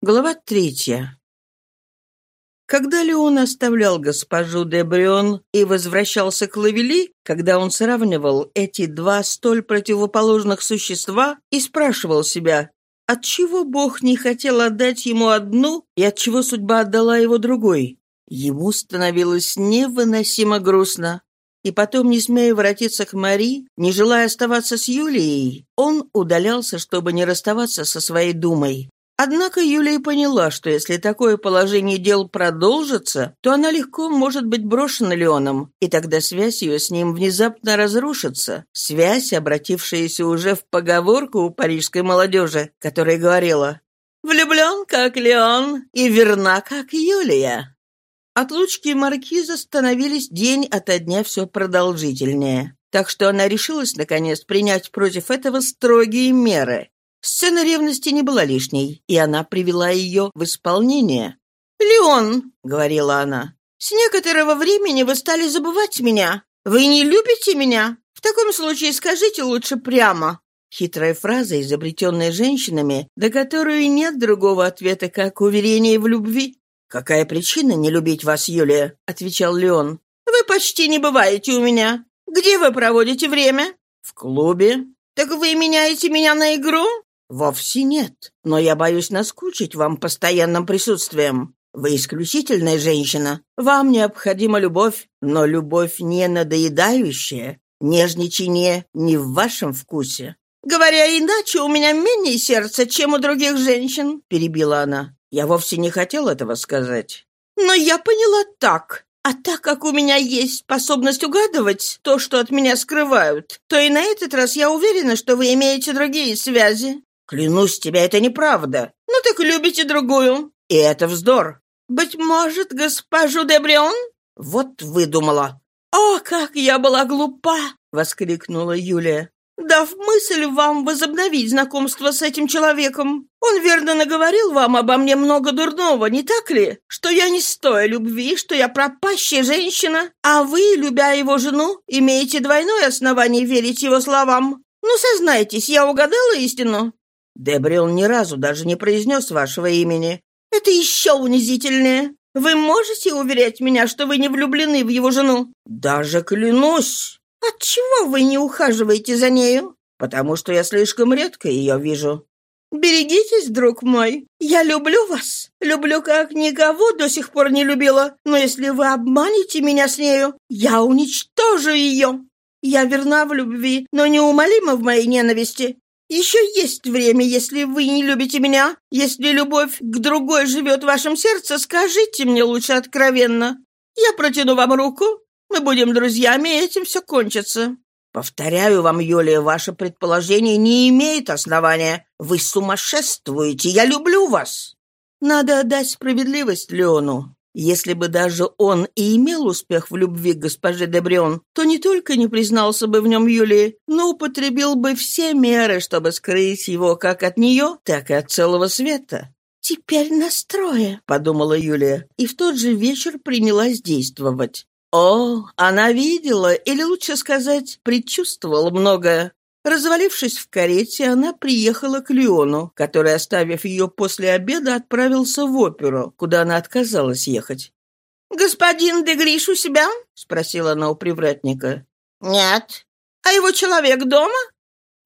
Глава третья. Когда Леон оставлял госпожу де Брион и возвращался к Лавели, когда он сравнивал эти два столь противоположных существа и спрашивал себя, отчего Бог не хотел отдать ему одну и отчего судьба отдала его другой, ему становилось невыносимо грустно. И потом, не смея воротиться к Мари, не желая оставаться с Юлией, он удалялся, чтобы не расставаться со своей думой. Однако Юлия поняла, что если такое положение дел продолжится, то она легко может быть брошена Леоном, и тогда связь ее с ним внезапно разрушится. Связь, обратившаяся уже в поговорку у парижской молодежи, которая говорила «Влюблен, как Леон, и верна, как Юлия». Отлучки маркиза становились день ото дня все продолжительнее. Так что она решилась, наконец, принять против этого строгие меры. Сцена ревности не была лишней, и она привела ее в исполнение. «Леон», — говорила она, — «с некоторого времени вы стали забывать меня. Вы не любите меня? В таком случае скажите лучше прямо». Хитрая фраза, изобретенная женщинами, до которой нет другого ответа, как уверение в любви. «Какая причина не любить вас, Юлия?» — отвечал Леон. «Вы почти не бываете у меня. Где вы проводите время?» «В клубе». «Так вы меняете меня на игру?» «Вовсе нет. Но я боюсь наскучить вам постоянным присутствием. Вы исключительная женщина. Вам необходима любовь, но любовь не надоедающая. Нежничание не в вашем вкусе». «Говоря иначе, у меня менее сердца, чем у других женщин», — перебила она. «Я вовсе не хотел этого сказать». «Но я поняла так. А так как у меня есть способность угадывать то, что от меня скрывают, то и на этот раз я уверена, что вы имеете другие связи. «Клянусь тебе, это неправда». «Ну так любите другую». «И это вздор». «Быть может, госпожу Дебрион?» «Вот выдумала». «О, как я была глупа!» — воскликнула Юлия. «Дав мысль вам возобновить знакомство с этим человеком. Он верно наговорил вам обо мне много дурного, не так ли? Что я не стою любви, что я пропащая женщина, а вы, любя его жену, имеете двойное основание верить его словам. Ну, сознайтесь, я угадала истину?» Дебрил ни разу даже не произнес вашего имени. Это еще унизительнее. Вы можете уверять меня, что вы не влюблены в его жену? Даже клянусь. Отчего вы не ухаживаете за нею? Потому что я слишком редко ее вижу. «Берегитесь, друг мой. Я люблю вас. Люблю, как никого до сих пор не любила. Но если вы обманете меня с нею, я уничтожу ее. Я верна в любви, но неумолима в моей ненависти. Еще есть время, если вы не любите меня. Если любовь к другой живет в вашем сердце, скажите мне лучше откровенно. Я протяну вам руку, мы будем друзьями, и этим все кончится». «Повторяю вам, Юлия, ваше предположение не имеет основания. Вы сумасшествуете, я люблю вас». Надо отдать справедливость Леону. Если бы даже он и имел успех в любви к госпоже Дебрион, то не только не признался бы в нем Юлии, но употребил бы все меры, чтобы скрыть его как от нее, так и от целого света. «Теперь настрое», — подумала Юлия, и в тот же вечер принялась действовать. О, она видела, или лучше сказать, предчувствовала многое. Развалившись в карете, она приехала к Леону, который, оставив ее после обеда, отправился в оперу, куда она отказалась ехать. «Господин де Гриш у себя?» — спросила она у привратника. «Нет». «А его человек дома?»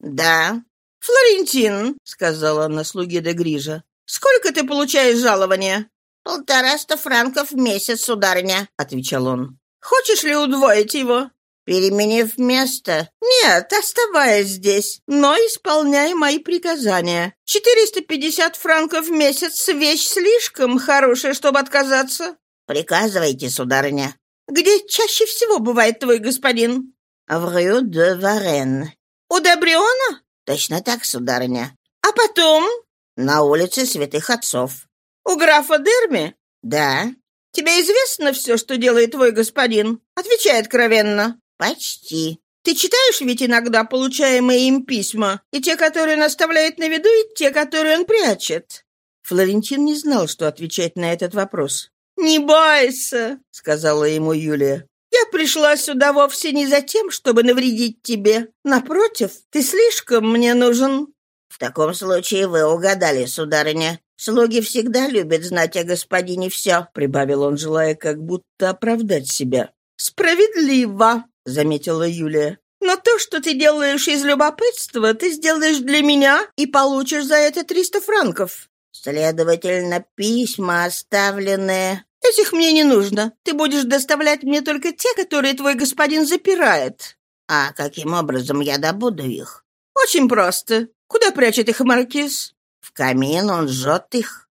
«Да». «Флорентин», — сказала она слуге де Грижа, — «сколько ты получаешь жалования?» «Полтораста франков в месяц, сударыня», — отвечал он. «Хочешь ли удвоить его?» «Переменив место?» «Нет, оставаясь здесь, но исполняй мои приказания. 450 франков в месяц — вещь слишком хорошая, чтобы отказаться». «Приказывайте, сударыня». «Где чаще всего бывает твой господин?» «В Рю де Варен». «У Добриона?» «Точно так, сударыня». «А потом?» «На улице Святых Отцов». «У графа Дерми?» «Да». «Тебе известно все, что делает твой господин? Отвечай откровенно». «Почти». «Ты читаешь ведь иногда получаемые им письма? И те, которые он оставляет на виду, и те, которые он прячет?» Флорентин не знал, что отвечать на этот вопрос. «Не бойся», — сказала ему Юлия. «Я пришла сюда вовсе не за тем, чтобы навредить тебе. Напротив, ты слишком мне нужен». «В таком случае вы угадали, сударыня. «Слуги всегда любят знать о господине все», — прибавил он, желая как будто оправдать себя. «Справедливо», — заметила Юлия. «Но то, что ты делаешь из любопытства, ты сделаешь для меня и получишь за это триста франков». «Следовательно, письма, оставленные...» «Этих мне не нужно. Ты будешь доставлять мне только те, которые твой господин запирает». «А каким образом я добуду их?» «Очень просто. Куда прячет их маркиз?» «В камин, он жжет их».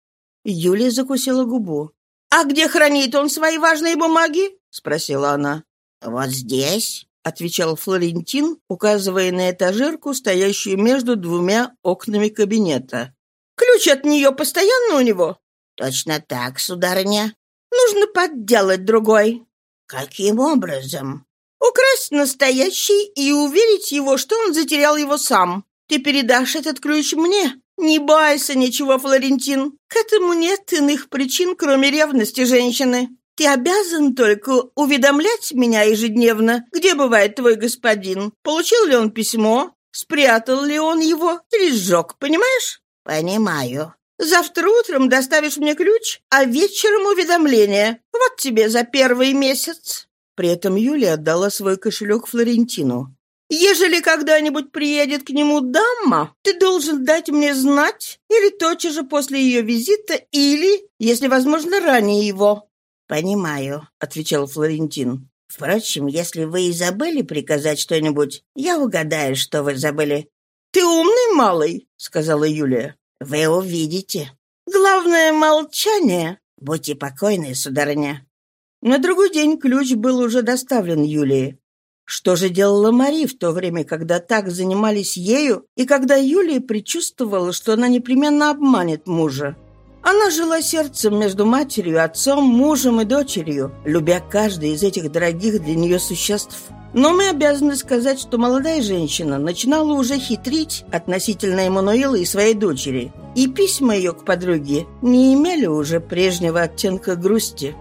Юлия закусила губу. «А где хранит он свои важные бумаги?» — спросила она. «Вот здесь», — отвечал Флорентин, указывая на этажерку, стоящую между двумя окнами кабинета. «Ключ от нее постоянно у него?» «Точно так, сударыня». «Нужно подделать другой». «Каким образом?» «Украсть настоящий и уверить его, что он затерял его сам. Ты передашь этот ключ мне. Не бойся ничего, Флорентин. К этому нет иных причин, кроме ревности женщины. Ты обязан только уведомлять меня ежедневно, где бывает твой господин, получил ли он письмо, спрятал ли он его или сжег, понимаешь? Понимаю. Завтра утром доставишь мне ключ, а вечером уведомление. Вот тебе за первый месяц. При этом Юлия отдала свой кошелек Флорентину. Ежели когда-нибудь приедет к нему дама, ты должен дать мне знать или тотчас же после ее визита, или, если возможно, ранее его». «Понимаю», — отвечал Флорентин. «Впрочем, если вы и забыли приказать что-нибудь, я угадаю, что вы забыли». «Ты умный малый», — сказала Юлия. «Вы увидите». «Главное — молчание». «Будьте покойны, сударыня». На другой день ключ был уже доставлен Юлии. Что же делала Мари в то время, когда так занимались ею, и когда Юлия предчувствовала, что она непременно обманет мужа? Она жила сердцем между матерью, отцом, мужем и дочерью, любя каждый из этих дорогих для нее существ. Но мы обязаны сказать, что молодая женщина начинала уже хитрить относительно Эммануила и своей дочери, и письма ее к подруге не имели уже прежнего оттенка грусти.